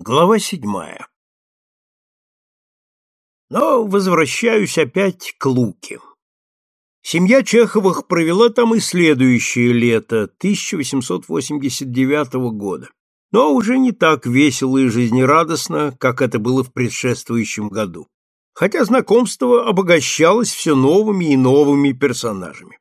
Глава седьмая. Но возвращаюсь опять к Луке. Семья Чеховых провела там и следующее лето, 1889 года, но уже не так весело и жизнерадостно, как это было в предшествующем году, хотя знакомство обогащалось все новыми и новыми персонажами.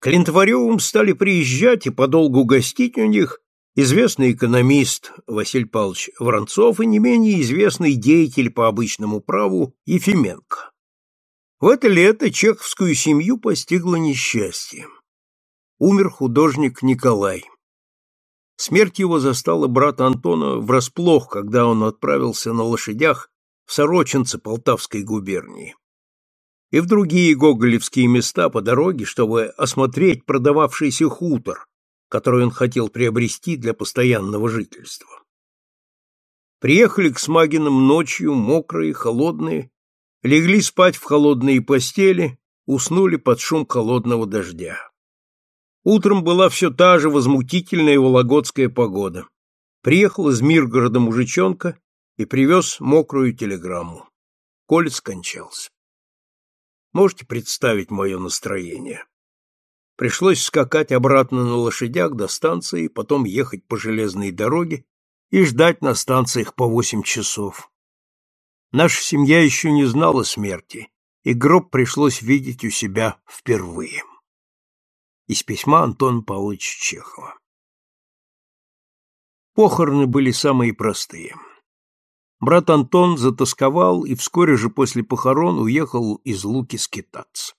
К Лентваревым стали приезжать и подолгу гостить у них известный экономист Василий Павлович Воронцов и не менее известный деятель по обычному праву Ефименко. В это лето чеховскую семью постигло несчастье. Умер художник Николай. Смерть его застала брата Антона врасплох, когда он отправился на лошадях в Сорочинце Полтавской губернии. И в другие гоголевские места по дороге, чтобы осмотреть продававшийся хутор, который он хотел приобрести для постоянного жительства. Приехали к Смагинам ночью, мокрые, холодные, легли спать в холодные постели, уснули под шум холодного дождя. Утром была все та же возмутительная вологодская погода. Приехал из Миргорода мужичонка и привез мокрую телеграмму. Коля скончался. Можете представить мое настроение? Пришлось скакать обратно на лошадях до станции, потом ехать по железной дороге и ждать на станциях по восемь часов. Наша семья еще не знала смерти, и гроб пришлось видеть у себя впервые. Из письма Антона Павловича Чехова. Похороны были самые простые. Брат Антон затасковал и вскоре же после похорон уехал из Луки скитаться.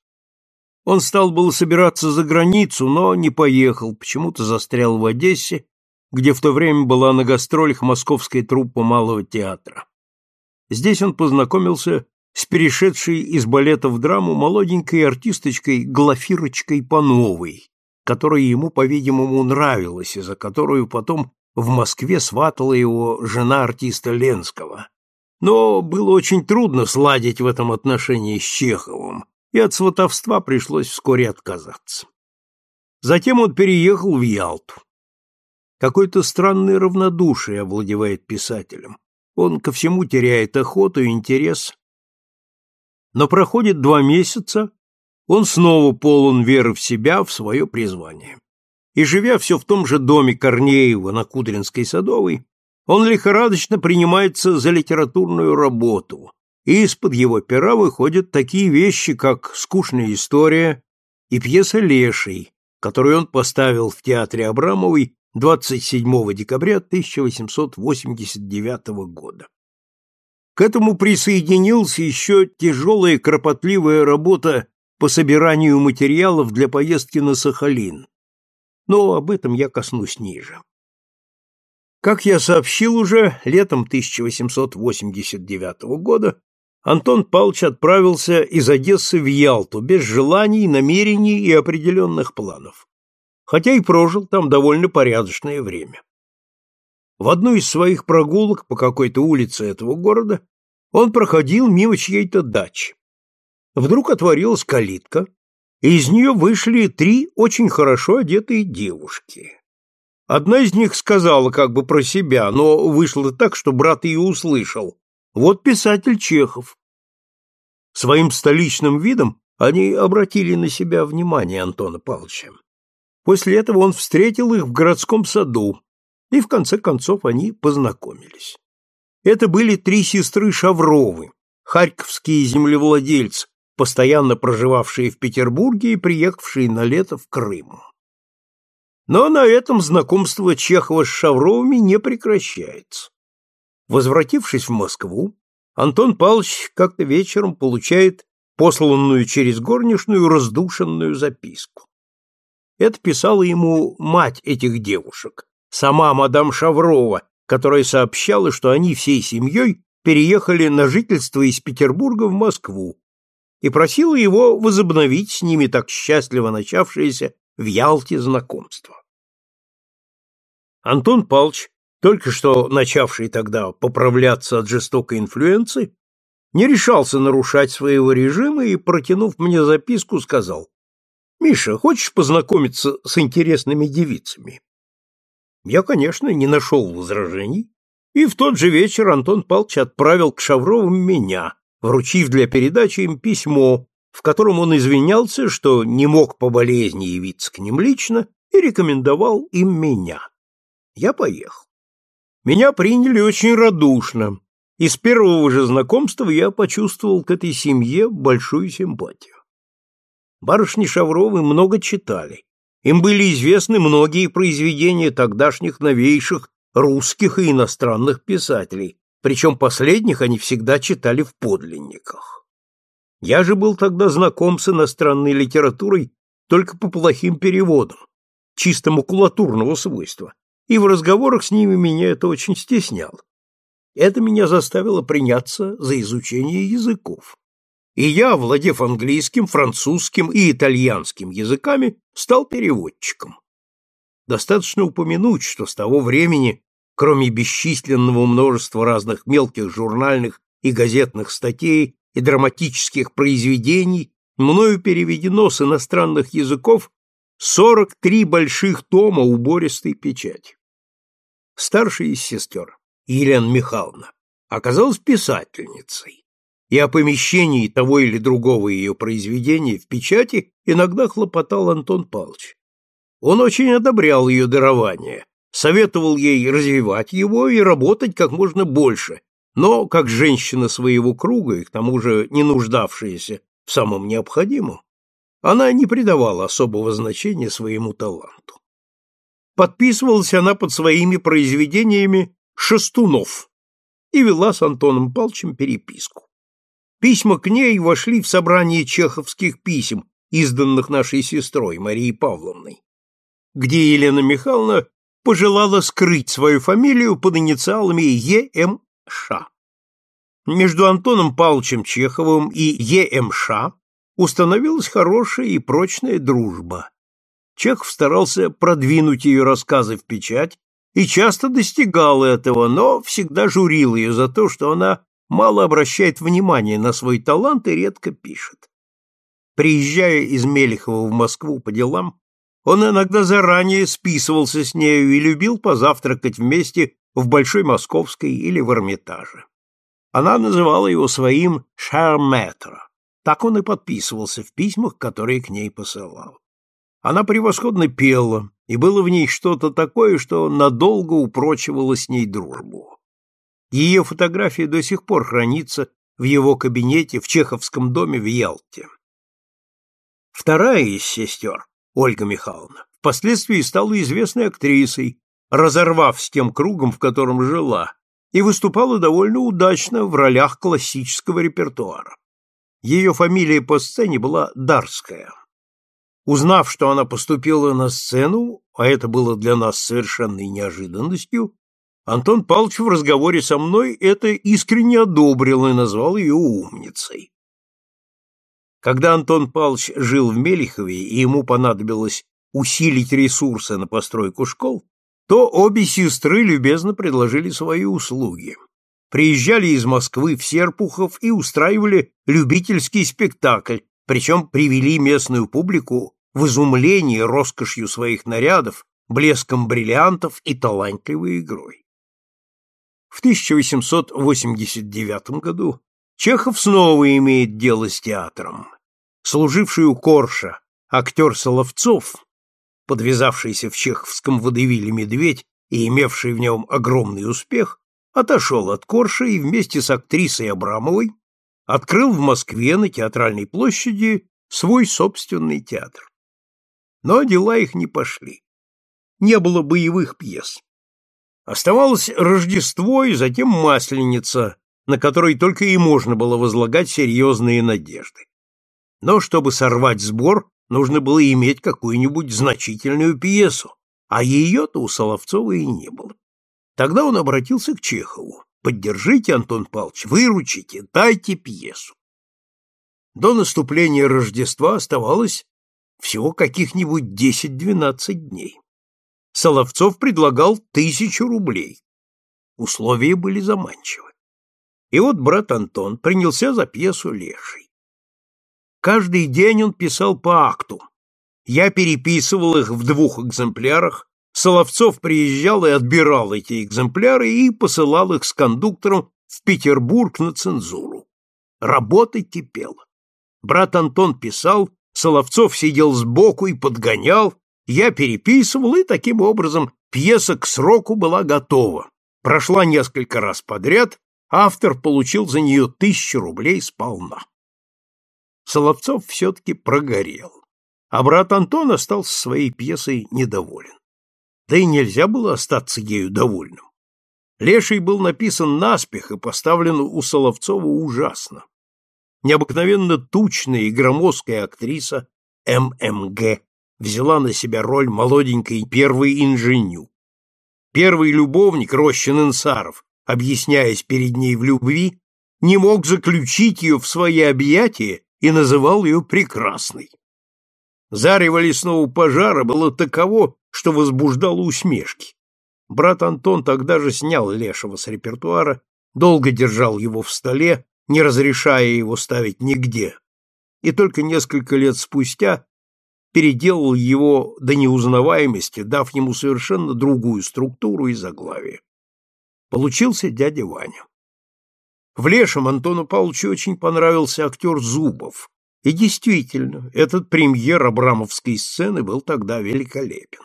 Он стал было собираться за границу, но не поехал, почему-то застрял в Одессе, где в то время была на гастролях московская труппа Малого театра. Здесь он познакомился с перешедшей из балета в драму молоденькой артисточкой Глафирочкой Пановой, которая ему, по-видимому, нравилась, и за которую потом в Москве сватала его жена артиста Ленского. Но было очень трудно сладить в этом отношении с Чеховым, и от сватовства пришлось вскоре отказаться. Затем он переехал в Ялту. Какое-то странное равнодушие овладевает писателем. Он ко всему теряет охоту и интерес. Но проходит два месяца, он снова полон веры в себя, в свое призвание. И, живя все в том же доме Корнеева на Кудринской Садовой, он лихорадочно принимается за литературную работу, и из-под его пера выходят такие вещи, как «Скучная история» и пьеса «Леший», которую он поставил в театре Абрамовой 27 декабря 1889 года. К этому присоединился еще тяжелая кропотливая работа по собиранию материалов для поездки на Сахалин, но об этом я коснусь ниже. Как я сообщил уже, летом 1889 года Антон Павлович отправился из Одессы в Ялту без желаний, намерений и определенных планов, хотя и прожил там довольно порядочное время. В одну из своих прогулок по какой-то улице этого города он проходил мимо чьей-то дачи. Вдруг отворилась калитка, и из нее вышли три очень хорошо одетые девушки. Одна из них сказала как бы про себя, но вышло так, что брат ее услышал. Вот писатель Чехов. Своим столичным видом они обратили на себя внимание Антона Павловича. После этого он встретил их в городском саду, и в конце концов они познакомились. Это были три сестры Шавровы, харьковские землевладельцы, постоянно проживавшие в Петербурге и приехавшие на лето в Крым. Но на этом знакомство Чехова с Шавровыми не прекращается. Возвратившись в Москву, Антон Павлович как-то вечером получает посланную через горничную раздушенную записку. Это писала ему мать этих девушек, сама мадам Шаврова, которая сообщала, что они всей семьей переехали на жительство из Петербурга в Москву и просила его возобновить с ними так счастливо начавшееся в Ялте знакомство. Антон Павлович только что начавший тогда поправляться от жестокой инфлюенции, не решался нарушать своего режима и, протянув мне записку, сказал, «Миша, хочешь познакомиться с интересными девицами?» Я, конечно, не нашел возражений И в тот же вечер Антон Павлович отправил к Шавровым меня, вручив для передачи им письмо, в котором он извинялся, что не мог по болезни явиться к ним лично и рекомендовал им меня. Я поехал. Меня приняли очень радушно, и с первого же знакомства я почувствовал к этой семье большую симпатию. Барышни Шавровы много читали. Им были известны многие произведения тогдашних новейших русских и иностранных писателей, причем последних они всегда читали в подлинниках. Я же был тогда знаком с иностранной литературой только по плохим переводам, чисто макулатурного свойства, и в разговорах с ними меня это очень стесняло. Это меня заставило приняться за изучение языков. И я, владев английским, французским и итальянским языками, стал переводчиком. Достаточно упомянуть, что с того времени, кроме бесчисленного множества разных мелких журнальных и газетных статей и драматических произведений, мною переведено с иностранных языков 43 больших тома убористой печати. Старшая из сестер, Елена Михайловна, оказалась писательницей, и о помещении того или другого ее произведения в печати иногда хлопотал Антон Павлович. Он очень одобрял ее дарование, советовал ей развивать его и работать как можно больше, но, как женщина своего круга и к тому же не нуждавшаяся в самом необходимом, она не придавала особого значения своему таланту. Подписывалась она под своими произведениями Шестунов и вела с Антоном Палчем переписку. Письма к ней вошли в собрание чеховских писем, изданных нашей сестрой Марией Павловной где Елена Михайловна пожелала скрыть свою фамилию под инициалами ЕМШ. Между Антоном Павловичем Чеховым и ЕМШ установилась хорошая и прочная дружба. Чехов старался продвинуть ее рассказы в печать и часто достигал этого, но всегда журил ее за то, что она мало обращает внимания на свой талант и редко пишет. Приезжая из Мелехова в Москву по делам, он иногда заранее списывался с нею и любил позавтракать вместе в Большой Московской или в Эрмитаже. Она называла его своим «шарметро». Так он и подписывался в письмах, которые к ней посылал. Она превосходно пела, и было в ней что-то такое, что надолго упрочивало с ней дружбу. Ее фотография до сих пор хранится в его кабинете в Чеховском доме в Ялте. Вторая из сестер, Ольга Михайловна, впоследствии стала известной актрисой, разорвав с тем кругом, в котором жила, и выступала довольно удачно в ролях классического репертуара. Ее фамилия по сцене была Дарская. Узнав, что она поступила на сцену, а это было для нас совершенной неожиданностью, Антон Павлович в разговоре со мной это искренне одобрил и назвал ее умницей. Когда Антон Павлович жил в Мелихове и ему понадобилось усилить ресурсы на постройку школ, то обе сестры любезно предложили свои услуги. Приезжали из Москвы в Серпухов и устраивали любительский спектакль, причем привели местную публику в изумление роскошью своих нарядов, блеском бриллиантов и талантливой игрой. В 1889 году Чехов снова имеет дело с театром. Служивший у Корша актер Соловцов, подвязавшийся в чеховском водевиле «Медведь» и имевший в нем огромный успех, отошел от Корша и вместе с актрисой Абрамовой открыл в Москве на Театральной площади свой собственный театр. Но дела их не пошли. Не было боевых пьес. Оставалось Рождество и затем Масленица, на которой только и можно было возлагать серьезные надежды. Но чтобы сорвать сбор, нужно было иметь какую-нибудь значительную пьесу, а ее-то у Соловцова и не было. Тогда он обратился к Чехову. «Поддержите, Антон Павлович, выручите, дайте пьесу». До наступления Рождества оставалось всего каких-нибудь 10-12 дней. Соловцов предлагал тысячу рублей. Условия были заманчивы. И вот брат Антон принялся за пьесу «Леший». Каждый день он писал по акту. Я переписывал их в двух экземплярах Соловцов приезжал и отбирал эти экземпляры и посылал их с кондуктором в Петербург на цензуру. Работа кипела. Брат Антон писал, Соловцов сидел сбоку и подгонял, я переписывал, и таким образом пьеса к сроку была готова. Прошла несколько раз подряд, автор получил за нее тысячу рублей сполна. Соловцов все-таки прогорел, а брат Антон остался своей пьесой недоволен. Да и нельзя было остаться ею довольным. Леший был написан наспех и поставлен у Соловцова ужасно. Необыкновенно тучная и громоздкая актриса ММГ взяла на себя роль молоденькой первой инженю. Первый любовник, Рощин Инсаров, объясняясь перед ней в любви, не мог заключить ее в свои объятия и называл ее прекрасной. Зарево лесного пожара было таково, что возбуждало усмешки. Брат Антон тогда же снял Лешего с репертуара, долго держал его в столе, не разрешая его ставить нигде, и только несколько лет спустя переделал его до неузнаваемости, дав ему совершенно другую структуру и заглавие. Получился дядя Ваня. В Лешем Антону Павловичу очень понравился актер Зубов, и действительно, этот премьер абрамовской сцены был тогда великолепен.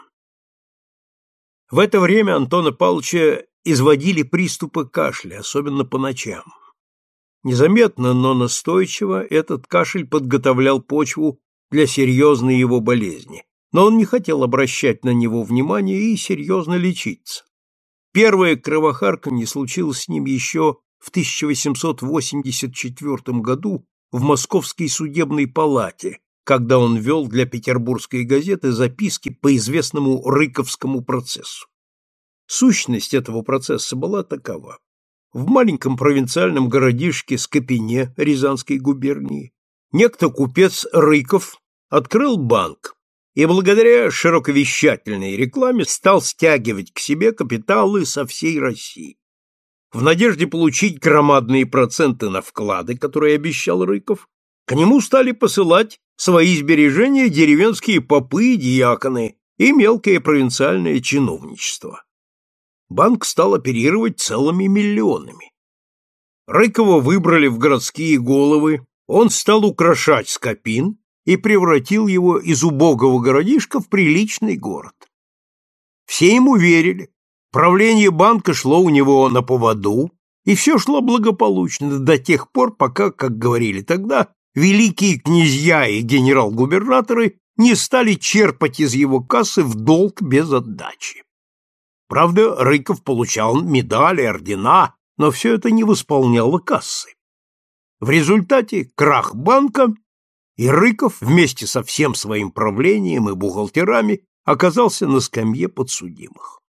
В это время Антона Павловича изводили приступы кашля, особенно по ночам. Незаметно, но настойчиво этот кашель подготовлял почву для серьезной его болезни, но он не хотел обращать на него внимания и серьезно лечиться. Первое кровохарканье случилось с ним еще в 1884 году в Московской судебной палате, когда он вел для петербургской газеты записки по известному Рыковскому процессу. Сущность этого процесса была такова. В маленьком провинциальном городишке Скопине Рязанской губернии некто купец Рыков открыл банк и благодаря широковещательной рекламе стал стягивать к себе капиталы со всей России. В надежде получить громадные проценты на вклады, которые обещал Рыков, к нему стали посылать свои сбережения деревенские попы и диаконы и мелкое провинциальное чиновничество. Банк стал оперировать целыми миллионами. Рыкова выбрали в городские головы, он стал украшать Скопин и превратил его из убогого городишка в приличный город. Все ему верили, правление банка шло у него на поводу, и все шло благополучно до тех пор, пока, как говорили тогда, великие князья и генерал-губернаторы не стали черпать из его кассы в долг без отдачи. Правда, Рыков получал медали, ордена, но все это не восполняло кассы. В результате крах банка, и Рыков вместе со всем своим правлением и бухгалтерами оказался на скамье подсудимых.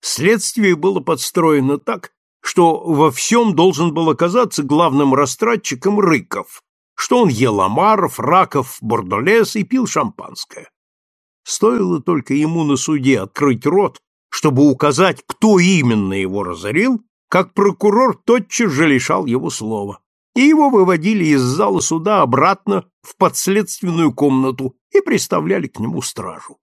Следствие было подстроено так, что во всем должен был оказаться главным растратчиком Рыков, что он ел омаров, раков, бордолес и пил шампанское. Стоило только ему на суде открыть рот, чтобы указать, кто именно его разорил, как прокурор тотчас же лишал его слова и его выводили из зала суда обратно в подследственную комнату и приставляли к нему стражу.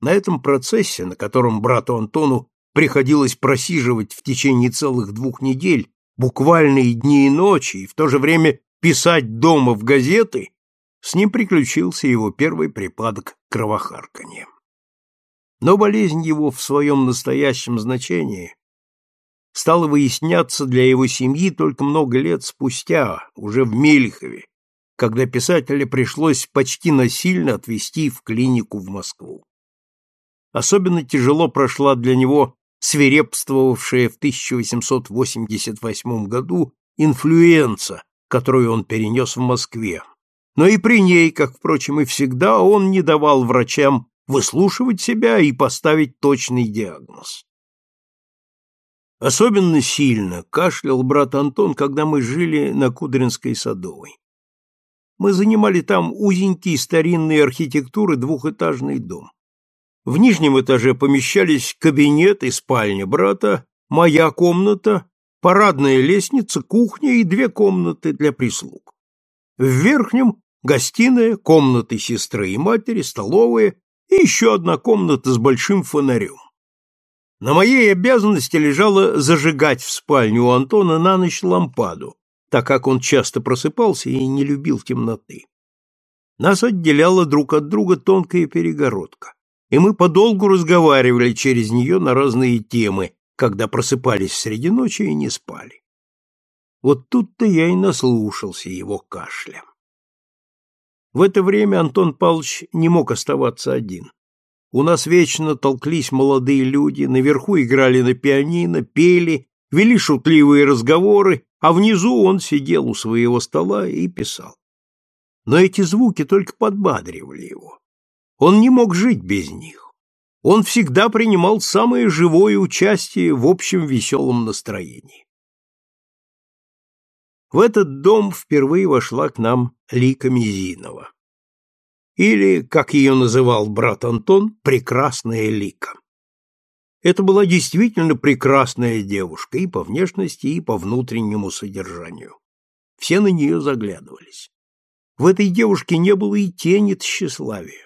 На этом процессе, на котором брату Антону приходилось просиживать в течение целых двух недель, буквальные дни и ночи, и в то же время писать дома в газеты, с ним приключился его первый припадок кровохарканья. Но болезнь его в своем настоящем значении стало выясняться для его семьи только много лет спустя, уже в Мельхове, когда писателя пришлось почти насильно отвезти в клинику в Москву. Особенно тяжело прошла для него свирепствовавшая в 1888 году инфлюенса, которую он перенес в Москве. Но и при ней, как, впрочем, и всегда, он не давал врачам выслушивать себя и поставить точный диагноз. Особенно сильно кашлял брат Антон, когда мы жили на Кудринской Садовой. Мы занимали там узенький старинной архитектуры двухэтажный дом. В нижнем этаже помещались кабинет и спальня брата, моя комната, парадная лестница, кухня и две комнаты для прислуг. В верхнем – гостиная, комнаты сестры и матери, столовая и еще одна комната с большим фонарем. На моей обязанности лежало зажигать в спальню у Антона на ночь лампаду, так как он часто просыпался и не любил темноты. Нас отделяла друг от друга тонкая перегородка, и мы подолгу разговаривали через нее на разные темы, когда просыпались среди ночи и не спали. Вот тут-то я и наслушался его кашля. В это время Антон Павлович не мог оставаться один. У нас вечно толклись молодые люди, наверху играли на пианино, пели, вели шутливые разговоры, а внизу он сидел у своего стола и писал. Но эти звуки только подбадривали его. Он не мог жить без них. Он всегда принимал самое живое участие в общем веселом настроении. В этот дом впервые вошла к нам Лика Мизинова или, как ее называл брат Антон, прекрасная Лика. Это была действительно прекрасная девушка и по внешности, и по внутреннему содержанию. Все на нее заглядывались. В этой девушке не было и тени тщеславия.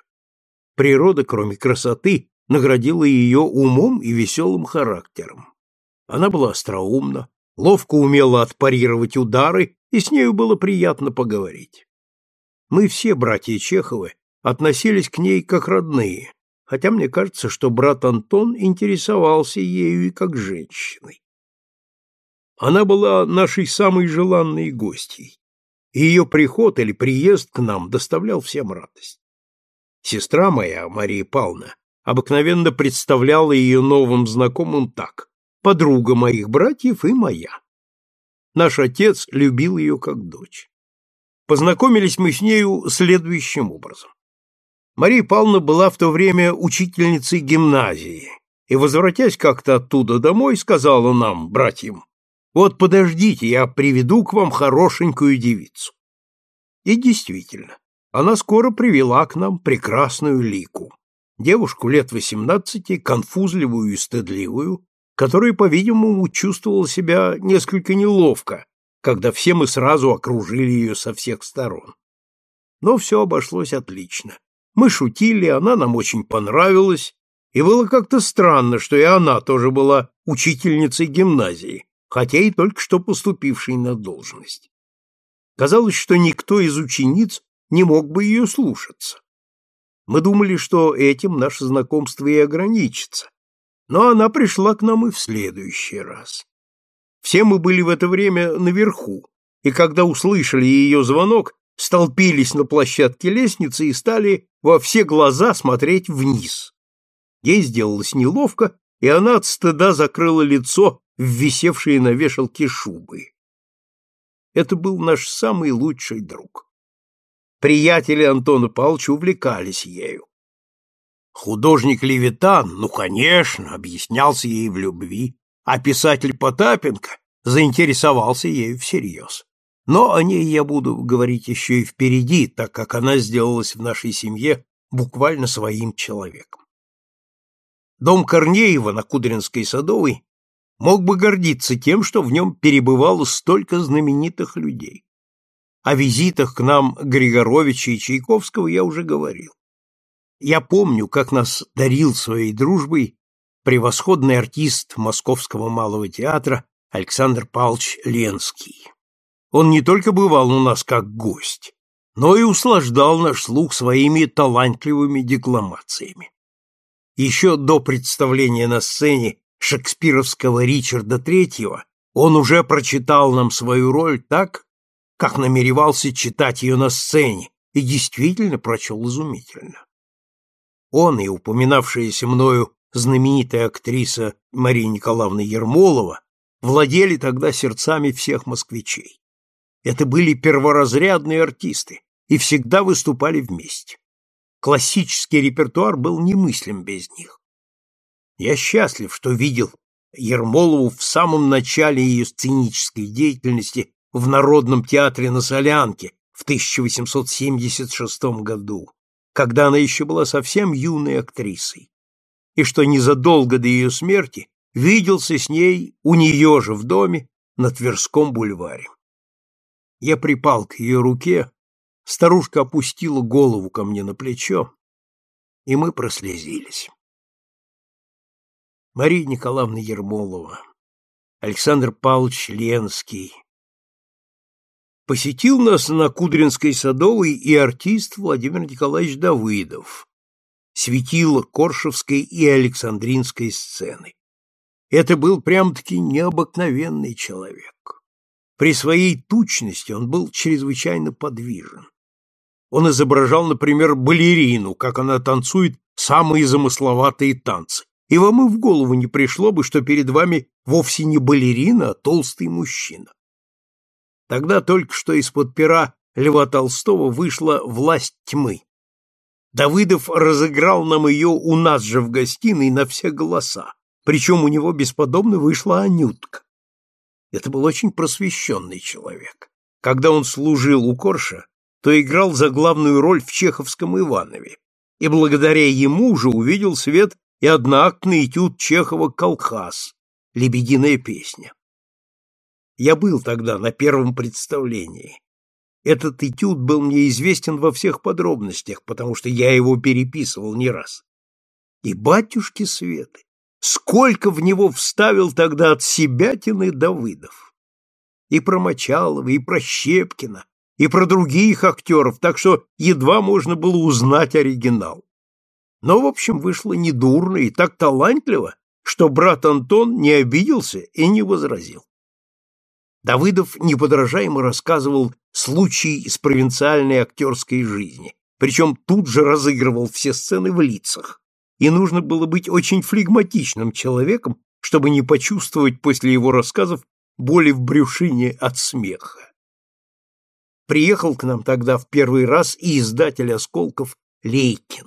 Природа, кроме красоты, наградила ее умом и веселым характером. Она была остроумна, ловко умела отпарировать удары, и с нею было приятно поговорить. Мы все, братья Чеховы, относились к ней как родные, хотя мне кажется, что брат Антон интересовался ею и как женщиной. Она была нашей самой желанной гостьей, и ее приход или приезд к нам доставлял всем радость. Сестра моя, Мария Павловна, обыкновенно представляла ее новым знакомым так «подруга моих братьев и моя». Наш отец любил ее как дочь. Познакомились мы с нею следующим образом. Мария Павловна была в то время учительницей гимназии и, возвратясь как-то оттуда домой, сказала нам, братьям, «Вот подождите, я приведу к вам хорошенькую девицу». И действительно, она скоро привела к нам прекрасную лику, девушку лет восемнадцати, конфузливую и стыдливую, которая, по-видимому, чувствовала себя несколько неловко, когда все мы сразу окружили ее со всех сторон. Но все обошлось отлично. Мы шутили, она нам очень понравилась, и было как-то странно, что и она тоже была учительницей гимназии, хотя и только что поступившей на должность. Казалось, что никто из учениц не мог бы ее слушаться. Мы думали, что этим наше знакомство и ограничится, но она пришла к нам и в следующий раз. Все мы были в это время наверху, и когда услышали ее звонок, столпились на площадке лестницы и стали во все глаза смотреть вниз. Ей сделалось неловко, и она от стыда закрыла лицо в висевшие на вешалке шубы. Это был наш самый лучший друг. Приятели Антона Павловича увлекались ею. Художник Левитан, ну, конечно, объяснялся ей в любви, а писатель Потапенко заинтересовался ею всерьез. Но о ней я буду говорить еще и впереди, так как она сделалась в нашей семье буквально своим человеком. Дом Корнеева на Кудринской Садовой мог бы гордиться тем, что в нем перебывало столько знаменитых людей. О визитах к нам Григоровича и Чайковского я уже говорил. Я помню, как нас дарил своей дружбой превосходный артист Московского малого театра Александр Павлович Ленский. Он не только бывал у нас как гость, но и услаждал наш слух своими талантливыми декламациями. Еще до представления на сцене шекспировского Ричарда III он уже прочитал нам свою роль так, как намеревался читать ее на сцене, и действительно прочел изумительно. Он и упоминавшаяся мною знаменитая актриса Мария Николаевна Ермолова владели тогда сердцами всех москвичей. Это были перворазрядные артисты и всегда выступали вместе. Классический репертуар был немыслим без них. Я счастлив, что видел Ермолову в самом начале ее сценической деятельности в Народном театре на Солянке в 1876 году, когда она еще была совсем юной актрисой, и что незадолго до ее смерти виделся с ней у нее же в доме на Тверском бульваре. Я припал к ее руке, старушка опустила голову ко мне на плечо, и мы прослезились. Мария Николаевна Ермолова, Александр Павлович Ленский. Посетил нас на Кудринской Садовой и артист Владимир Николаевич Давыдов, светило Коршевской и Александринской сцены. Это был прям-таки необыкновенный человек. При своей тучности он был чрезвычайно подвижен. Он изображал, например, балерину, как она танцует самые замысловатые танцы. И вам и в голову не пришло бы, что перед вами вовсе не балерина, а толстый мужчина. Тогда только что из-под пера Льва Толстого вышла «Власть тьмы». Давыдов разыграл нам ее у нас же в гостиной на все голоса, причем у него бесподобно вышла Анютка. Это был очень просвещенный человек. Когда он служил у Корша, то играл за главную роль в Чеховском Иванове, и благодаря ему же увидел свет и одноактный этюд Чехова «Колхаз» — «Лебединая песня». Я был тогда на первом представлении. Этот этюд был мне известен во всех подробностях, потому что я его переписывал не раз. И батюшки Светы, сколько в него вставил тогда от себятины Давыдов! И про Мочалова, и про Щепкина, и про других актеров, так что едва можно было узнать оригинал. Но, в общем, вышло недурно и так талантливо, что брат Антон не обиделся и не возразил. Давыдов неподражаемо рассказывал случаи из провинциальной актерской жизни, причем тут же разыгрывал все сцены в лицах, и нужно было быть очень флегматичным человеком, чтобы не почувствовать после его рассказов боли в брюшине от смеха. Приехал к нам тогда в первый раз и издатель «Осколков» Лейкин.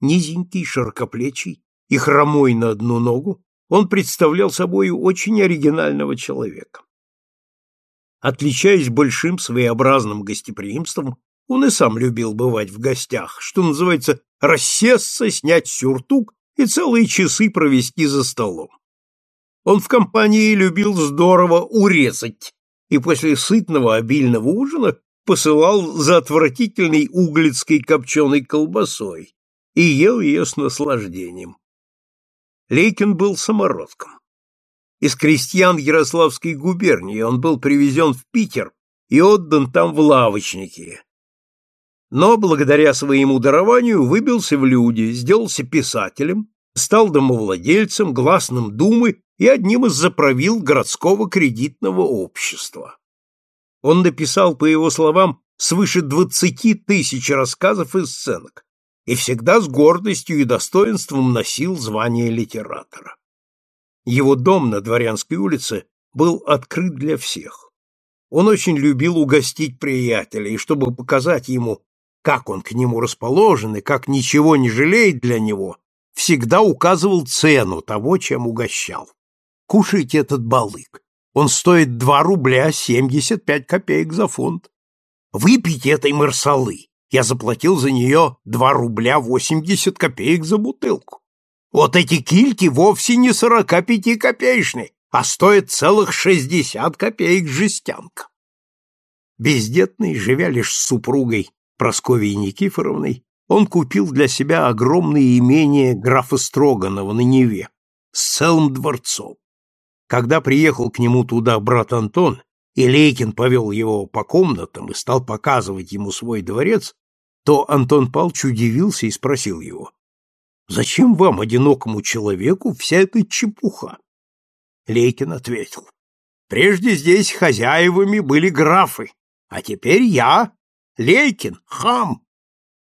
Низенький, широкоплечий и хромой на одну ногу, он представлял собой очень оригинального человека. Отличаясь большим своеобразным гостеприимством, он и сам любил бывать в гостях, что называется, рассесться, снять сюртук и целые часы провести за столом. Он в компании любил здорово урезать, и после сытного обильного ужина посылал за отвратительной углицкой копченой колбасой и ел ее с наслаждением. Лейкин был самородком. Из крестьян Ярославской губернии он был привезен в Питер и отдан там в лавочники. Но благодаря своему дарованию выбился в люди, сделался писателем, стал домовладельцем, гласным думы и одним из заправил городского кредитного общества. Он написал, по его словам, свыше двадцати тысяч рассказов и сценок, и всегда с гордостью и достоинством носил звание литератора. Его дом на Дворянской улице был открыт для всех. Он очень любил угостить приятеля, и чтобы показать ему, как он к нему расположен и как ничего не жалеет для него, всегда указывал цену того, чем угощал. Кушайте этот балык. Он стоит два рубля семьдесят пять копеек за фунт. Выпейте этой марсалы. Я заплатил за нее два рубля восемьдесят копеек за бутылку. Вот эти кильки вовсе не сорока пяти копеечные, а стоят целых шестьдесят копеек жестянка. Бездетный, живя лишь с супругой Прасковьей Никифоровной, он купил для себя огромное имение графа Строганова на Неве с целым дворцом. Когда приехал к нему туда брат Антон, и Лейкин повел его по комнатам и стал показывать ему свой дворец, то Антон Павлович удивился и спросил его, «Зачем вам, одинокому человеку, вся эта чепуха?» Лейкин ответил, «Прежде здесь хозяевами были графы, а теперь я, Лейкин, хам».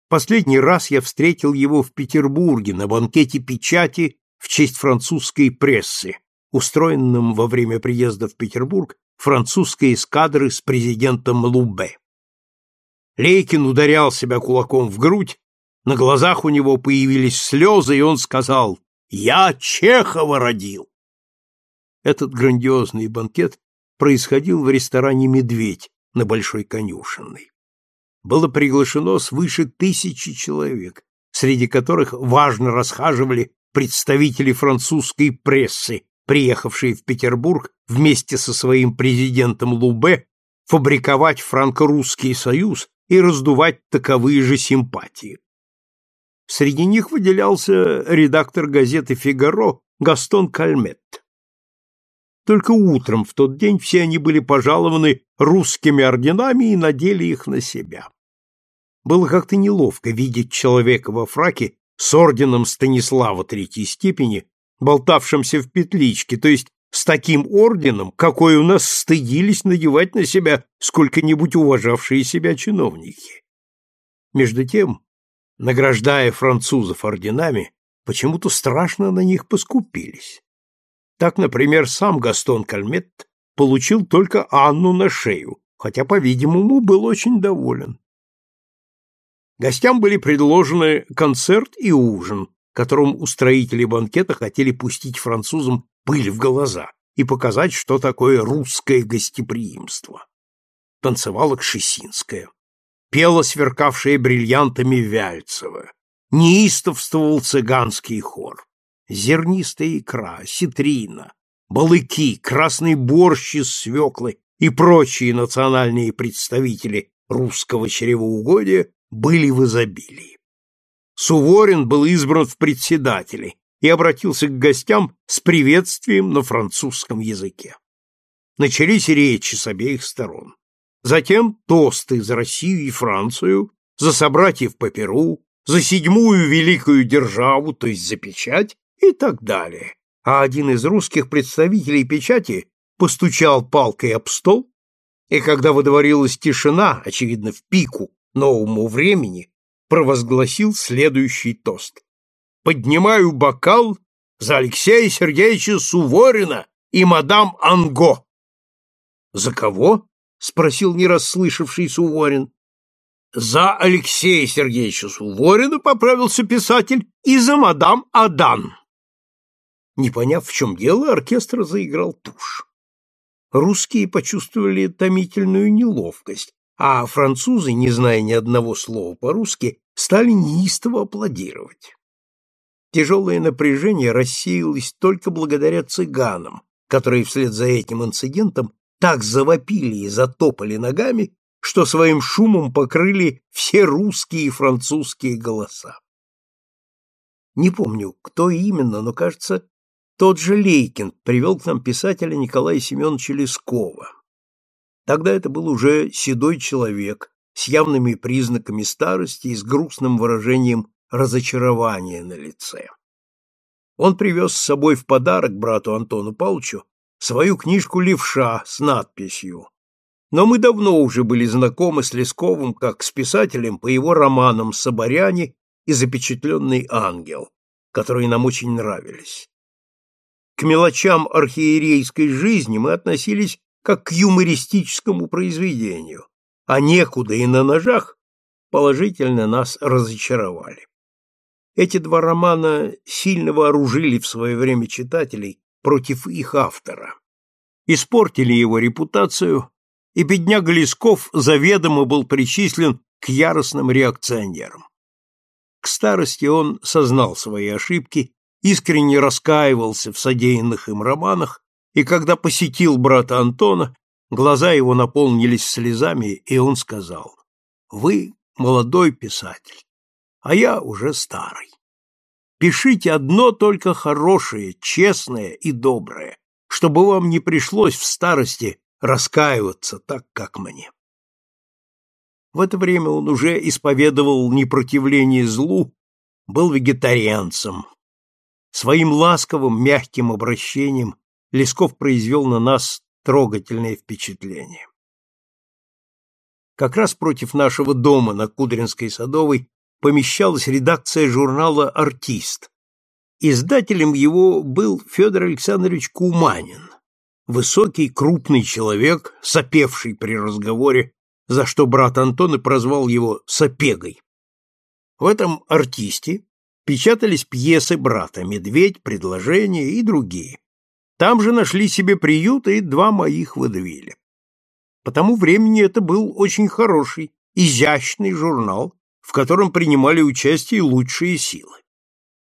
Последний раз я встретил его в Петербурге на банкете печати в честь французской прессы, устроенном во время приезда в Петербург французской эскадры с президентом Лубе. Лейкин ударял себя кулаком в грудь, на глазах у него появились слезы, и он сказал «Я Чехова родил!». Этот грандиозный банкет происходил в ресторане «Медведь» на Большой Конюшенной. Было приглашено свыше тысячи человек, среди которых важно расхаживали представители французской прессы, приехавший в Петербург вместе со своим президентом Лубе фабриковать франко-русский союз и раздувать таковые же симпатии. Среди них выделялся редактор газеты «Фигаро» Гастон Кальмет. Только утром в тот день все они были пожалованы русскими орденами и надели их на себя. Было как-то неловко видеть человека во фраке с орденом Станислава третьей степени, болтавшимся в петличке, то есть с таким орденом, какой у нас стыдились надевать на себя сколько-нибудь уважавшие себя чиновники. Между тем, награждая французов орденами, почему-то страшно на них поскупились. Так, например, сам Гастон Кальмет получил только Анну на шею, хотя, по-видимому, был очень доволен. Гостям были предложены концерт и ужин, которым устроители банкета хотели пустить французам пыль в глаза и показать, что такое русское гостеприимство. Танцевала Кшесинская, пела сверкавшая бриллиантами Вяльцева, неистовствовал цыганский хор. Зернистая икра, ситрина, балыки, красный борщ из свеклы и прочие национальные представители русского чревоугодия были в изобилии. Суворин был избран в председатели и обратился к гостям с приветствием на французском языке. Начались речи с обеих сторон. Затем тосты за Россию и Францию, за собратьев по Перу, за седьмую великую державу, то есть за печать, и так далее. А один из русских представителей печати постучал палкой об стол, и когда водворилась тишина, очевидно, в пику новому времени, провозгласил следующий тост. «Поднимаю бокал за Алексея Сергеевича Суворина и мадам Анго». «За кого?» — спросил нерасслышавший Суворин. «За Алексея Сергеевича Суворина», — поправился писатель, — «и за мадам Адан». Не поняв, в чем дело, оркестр заиграл тушь. Русские почувствовали томительную неловкость, а французы, не зная ни одного слова по-русски, стали неистово аплодировать. Тяжелое напряжение рассеялось только благодаря цыганам, которые вслед за этим инцидентом так завопили и затопали ногами, что своим шумом покрыли все русские и французские голоса. Не помню, кто именно, но, кажется, тот же Лейкин привел к нам писателя Николая Семеновича Лескова. Тогда это был уже седой человек с явными признаками старости и с грустным выражением разочарования на лице. Он привез с собой в подарок брату Антону Павловичу свою книжку «Левша» с надписью. Но мы давно уже были знакомы с Лесковым как с писателем по его романам «Соборяне» и «Запечатленный ангел», которые нам очень нравились. К мелочам архиерейской жизни мы относились как к юмористическому произведению, а некуда и на ножах положительно нас разочаровали. Эти два романа сильно вооружили в свое время читателей против их автора, испортили его репутацию, и бедняга Лесков заведомо был причислен к яростным реакционерам. К старости он сознал свои ошибки, искренне раскаивался в содеянных им романах и когда посетил брата Антона, глаза его наполнились слезами, и он сказал, «Вы молодой писатель, а я уже старый. Пишите одно только хорошее, честное и доброе, чтобы вам не пришлось в старости раскаиваться так, как мне». В это время он уже исповедовал непротивление злу, был вегетарианцем. Своим ласковым, мягким обращением Лесков произвел на нас трогательное впечатление. Как раз против нашего дома на Кудринской Садовой помещалась редакция журнала «Артист». Издателем его был Федор Александрович Куманин, высокий, крупный человек, сопевший при разговоре, за что брат Антон и прозвал его «сопегой». В этом «Артисте» печатались пьесы брата «Медведь», «Предложение» и другие. Там же нашли себе приют и два моих выдавили. По тому времени это был очень хороший, изящный журнал, в котором принимали участие лучшие силы.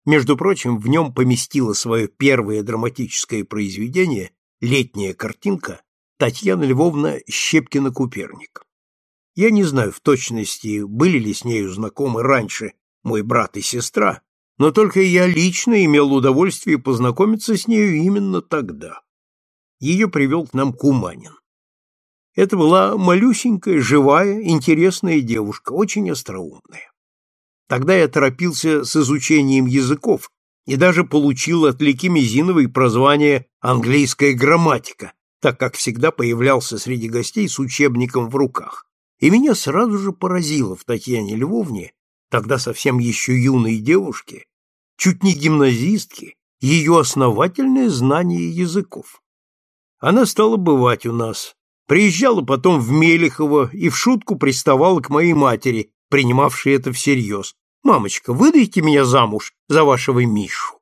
Между прочим, в нем поместила свое первое драматическое произведение «Летняя картинка» Татьяна Львовна Щепкина-Куперник. Я не знаю в точности, были ли с нею знакомы раньше мой брат и сестра, но только я лично имел удовольствие познакомиться с нею именно тогда. Ее привел к нам Куманин. Это была малюсенькая, живая, интересная девушка, очень остроумная. Тогда я торопился с изучением языков и даже получил от Лики Мизиновой прозвание «английская грамматика», так как всегда появлялся среди гостей с учебником в руках. И меня сразу же поразило в Татьяне Львовне, тогда совсем еще юной девушке, чуть не гимназистке, ее основательное знание языков. Она стала бывать у нас, приезжала потом в Мелехово и в шутку приставала к моей матери, принимавшей это всерьез. «Мамочка, выдайте меня замуж за вашего Мишу».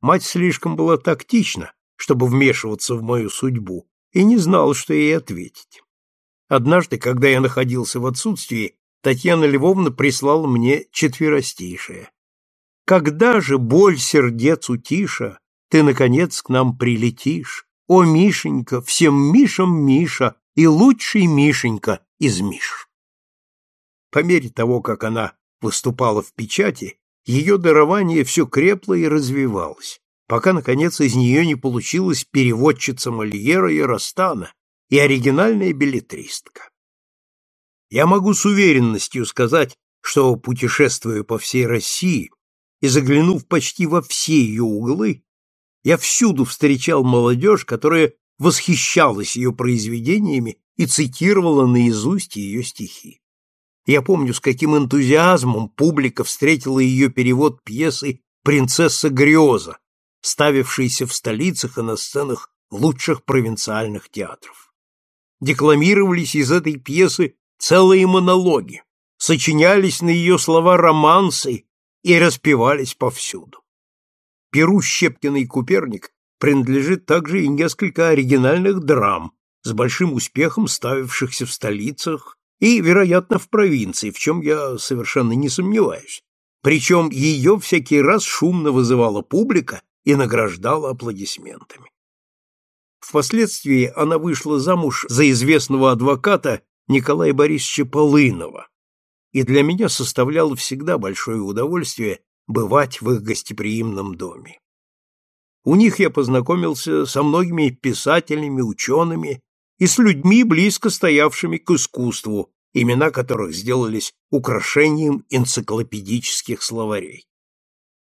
Мать слишком была тактична, чтобы вмешиваться в мою судьбу, и не знала, что ей ответить. Однажды, когда я находился в отсутствии, Татьяна Львовна прислала мне четверостишее. «Когда же, боль сердец утиша, ты, наконец, к нам прилетишь? О, Мишенька, всем Мишам Миша и лучший Мишенька из Миш!» По мере того, как она выступала в печати, ее дарование все крепло и развивалось пока, наконец, из нее не получилась переводчица Мольера и Растана и оригинальная билетристка. Я могу с уверенностью сказать, что, путешествуя по всей России и заглянув почти во все ее углы, я всюду встречал молодежь, которая восхищалась ее произведениями и цитировала наизусть ее стихи. Я помню, с каким энтузиазмом публика встретила ее перевод пьесы «Принцесса Греза», ставившиеся в столицах и на сценах лучших провинциальных театров. Декламировались из этой пьесы целые монологи, сочинялись на ее слова романсы и распевались повсюду. Перу Щепкина и Куперник принадлежит также и несколько оригинальных драм, с большим успехом ставившихся в столицах и, вероятно, в провинции, в чем я совершенно не сомневаюсь. Причем ее всякий раз шумно вызывала публика и награждала аплодисментами. Впоследствии она вышла замуж за известного адвоката Николая Борисовича Полынова, и для меня составляло всегда большое удовольствие бывать в их гостеприимном доме. У них я познакомился со многими писателями, учеными и с людьми, близко стоявшими к искусству, имена которых сделались украшением энциклопедических словарей.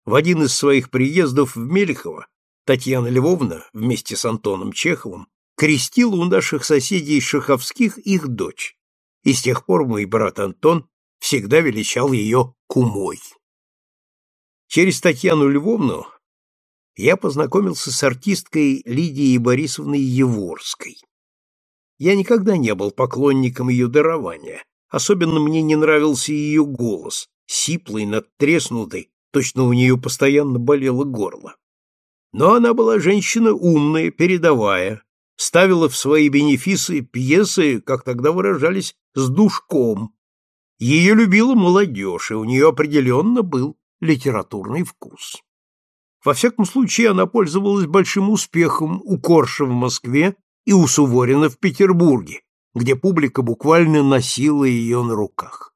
В один из своих приездов в Мелехово Татьяна Львовна вместе с Антоном Чеховым крестила у наших соседей Шаховских их дочь, и с тех пор мой брат Антон всегда величал ее кумой. Через Татьяну Львовну я познакомился с артисткой Лидией Борисовной Еворской. Я никогда не был поклонником ее дарования, особенно мне не нравился ее голос, сиплый, надтреснутый, точно у нее постоянно болело горло. Но она была женщина умная, передовая, ставила в свои бенефисы пьесы, как тогда выражались, с душком. Ее любила молодежь, и у нее определенно был литературный вкус. Во всяком случае, она пользовалась большим успехом у Корша в Москве и у Суворина в Петербурге, где публика буквально носила ее на руках.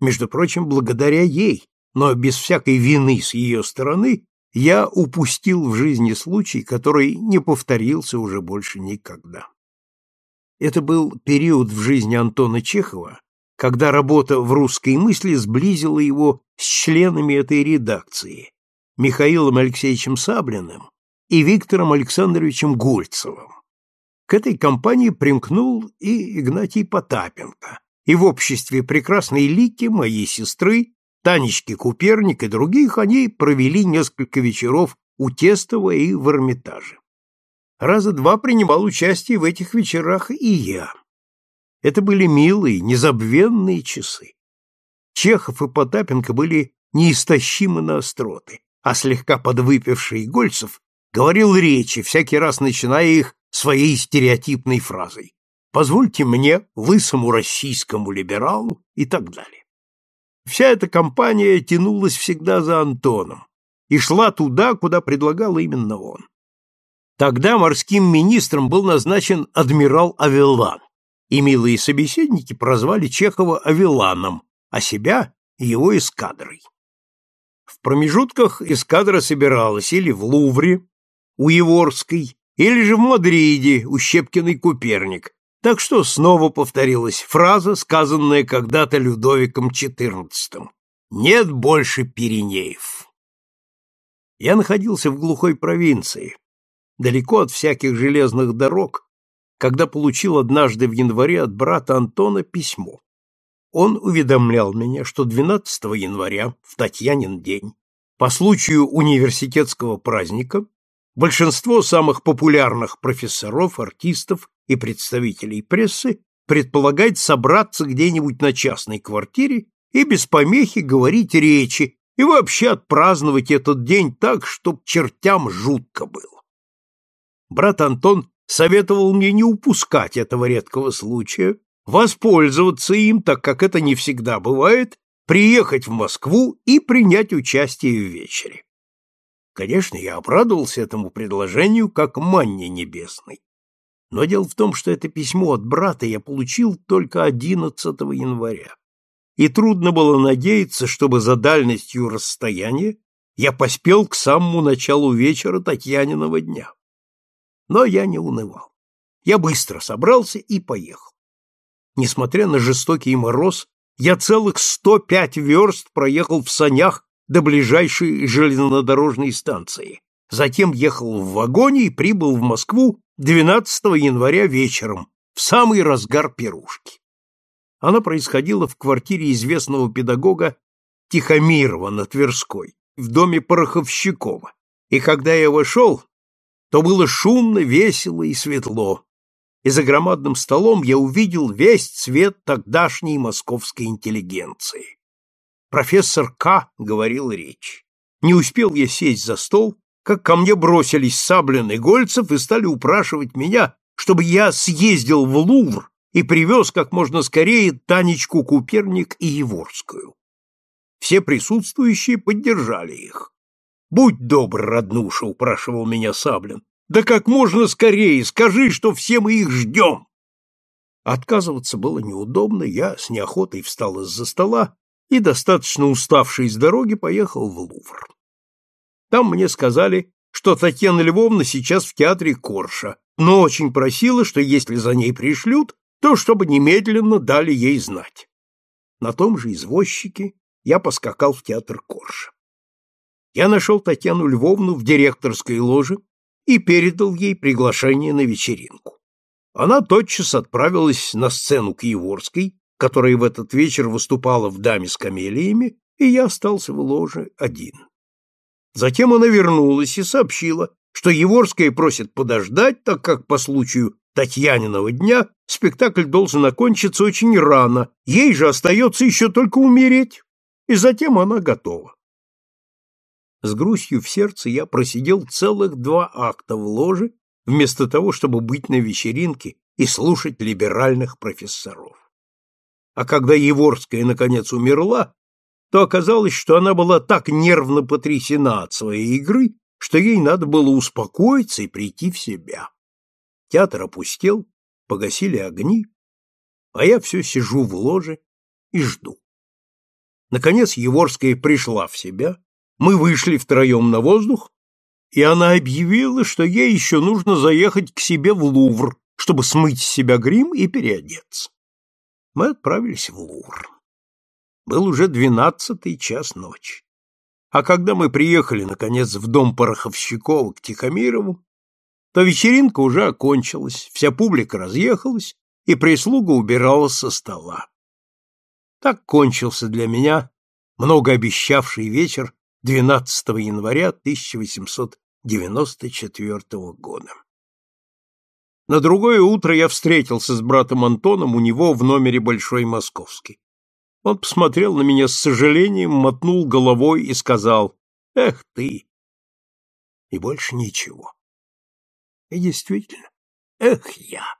Между прочим, благодаря ей но без всякой вины с ее стороны я упустил в жизни случай, который не повторился уже больше никогда. Это был период в жизни Антона Чехова, когда работа в русской мысли сблизила его с членами этой редакции, Михаилом Алексеевичем Саблиным и Виктором Александровичем Гольцевым. К этой компании примкнул и Игнатий Потапенко, и в обществе прекрасной Лики, моей сестры, Танечки Куперник и других они провели несколько вечеров у Тестова и в Эрмитаже. Раза два принимал участие в этих вечерах и я. Это были милые, незабвенные часы. Чехов и Потапенко были неистощимы на остроты, а слегка подвыпивший Гольцев говорил речи, всякий раз начиная их своей стереотипной фразой «Позвольте мне, лысому российскому либералу» и так далее. Вся эта компания тянулась всегда за Антоном и шла туда, куда предлагал именно он. Тогда морским министром был назначен адмирал Авеллан, и милые собеседники прозвали Чехова Авелланом, а себя его эскадрой. В промежутках эскадра собиралась или в Лувре, у Еворской, или же в Мадриде, у Щепкиной Куперник, так что снова повторилась фраза, сказанная когда-то Людовиком XIV. «Нет больше Пиренеев». Я находился в глухой провинции, далеко от всяких железных дорог, когда получил однажды в январе от брата Антона письмо. Он уведомлял меня, что 12 января, в Татьянин день, по случаю университетского праздника, большинство самых популярных профессоров, артистов и представителей прессы предполагает собраться где-нибудь на частной квартире и без помехи говорить речи и вообще отпраздновать этот день так, чтоб чертям жутко было. Брат Антон советовал мне не упускать этого редкого случая, воспользоваться им, так как это не всегда бывает, приехать в Москву и принять участие в вечере. Конечно, я обрадовался этому предложению как манне небесной. Но дело в том, что это письмо от брата я получил только 11 января. И трудно было надеяться, чтобы за дальностью расстояния я поспел к самому началу вечера Татьяниного дня. Но я не унывал. Я быстро собрался и поехал. Несмотря на жестокий мороз, я целых 105 верст проехал в санях до ближайшей железнодорожной станции. Затем ехал в вагоне и прибыл в Москву 12 января вечером, в самый разгар пирушки. Она происходила в квартире известного педагога Тихомирова на Тверской, в доме Пороховщикова. И когда я вошел, то было шумно, весело и светло. И за громадным столом я увидел весь цвет тогдашней московской интеллигенции. Профессор К. говорил речь. Не успел я сесть за стол, как ко мне бросились Саблин и Гольцев и стали упрашивать меня, чтобы я съездил в Лувр и привез как можно скорее Танечку Куперник и Еворскую. Все присутствующие поддержали их. «Будь добр, роднуша», — упрашивал меня Саблин. «Да как можно скорее, скажи, что все мы их ждем!» Отказываться было неудобно, я с неохотой встал из-за стола и, достаточно уставший с дороги, поехал в Лувр. Там мне сказали, что Татьяна Львовна сейчас в театре Корша, но очень просила, что если за ней пришлют, то чтобы немедленно дали ей знать. На том же извозчике я поскакал в театр Корша. Я нашел Татьяну Львовну в директорской ложе и передал ей приглашение на вечеринку. Она тотчас отправилась на сцену к Еворской, которая в этот вечер выступала в «Даме с камелиями», и я остался в ложе один. Затем она вернулась и сообщила, что Еворская просит подождать, так как по случаю Татьяниного дня спектакль должен окончиться очень рано, ей же остается еще только умереть, и затем она готова. С грустью в сердце я просидел целых два акта в ложе, вместо того, чтобы быть на вечеринке и слушать либеральных профессоров. А когда Еворская наконец умерла, то оказалось, что она была так нервно потрясена от своей игры, что ей надо было успокоиться и прийти в себя. Театр опустел, погасили огни, а я все сижу в ложе и жду. Наконец Еворская пришла в себя, мы вышли втроем на воздух, и она объявила, что ей еще нужно заехать к себе в Лувр, чтобы смыть с себя грим и переодеться. Мы отправились в Лувр. Был уже двенадцатый час ночи. А когда мы приехали, наконец, в дом Пороховщикова к Тихомирову, то вечеринка уже окончилась, вся публика разъехалась, и прислуга убиралась со стола. Так кончился для меня многообещавший вечер 12 января 1894 года. На другое утро я встретился с братом Антоном у него в номере Большой Московский. Он посмотрел на меня с сожалением, мотнул головой и сказал «Эх ты!» И больше ничего. И действительно, эх я!